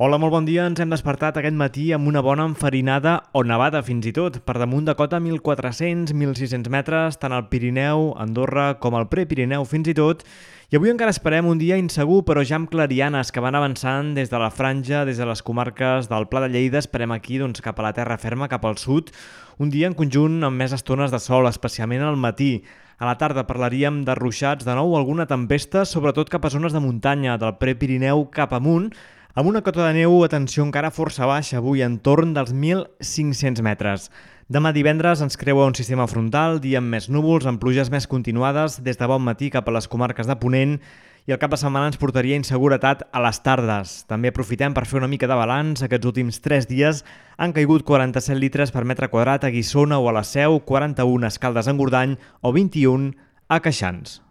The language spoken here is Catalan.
Hola, molt bon dia. Ens hem despertat aquest matí amb una bona enfarinada o nevada fins i tot, per damunt de cota 1.400-1.600 metres, tant al Pirineu, Andorra, com al Prepirineu fins i tot. I avui encara esperem un dia insegur, però ja amb clarianes que van avançant des de la franja, des de les comarques del Pla de Lleida, esperem aquí doncs, cap a la terra ferma, cap al sud. Un dia en conjunt amb més estones de sol, especialment al matí. A la tarda parlaríem de ruixats, de nou alguna tempesta, sobretot cap a zones de muntanya, del Prepirineu cap amunt, amb una cota de neu, atenció, encara força baixa, avui en torn dels 1.500 metres. Demà divendres ens creua un sistema frontal, dia amb més núvols, amb pluges més continuades, des de bon matí cap a les comarques de Ponent, i el cap de setmana ens portaria inseguretat a les tardes. També aprofitem per fer una mica de balanç. Aquests últims 3 dies han caigut 47 litres per metre quadrat a Guissona o a la Seu, 41 a Escaldes en Gordany o 21 a Queixans.